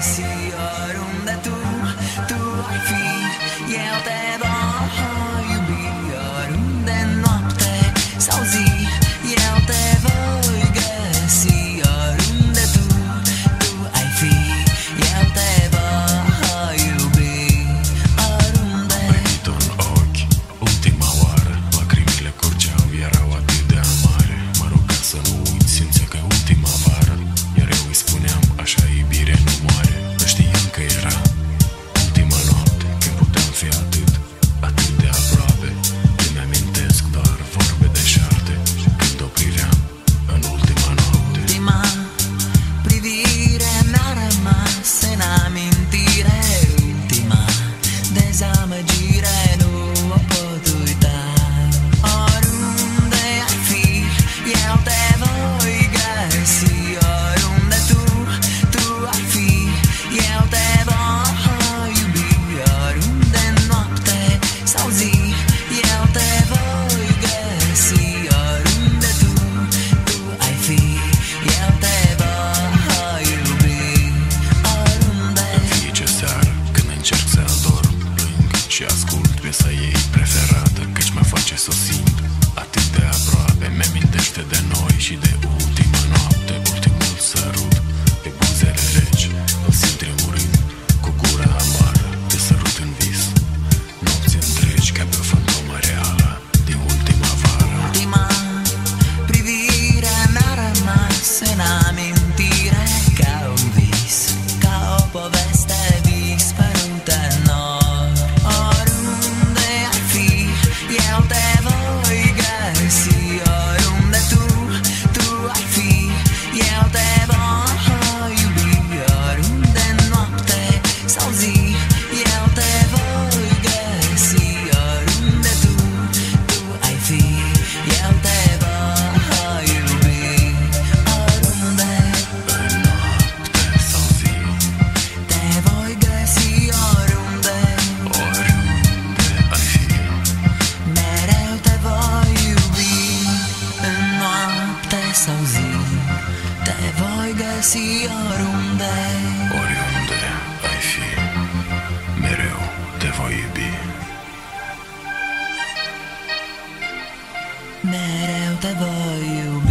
Se oro un de tu, tu al e y te dedo. piesa ei preferată Căci mă face să simt atât de aproape. Mi-amintește de noi și de ultima noapte Ultimul sărut. Pe buzele reci Îl simt tremurând cu gura amară Te sărut în vis. Nopți întregi ca pe o fantomă reală Din ultima vară. Ultima privire mi-a rămas în cauzi Te voi găsi oriunde Oriunde ai fi Mereu te vagy iubi Mereu te vagy? iubi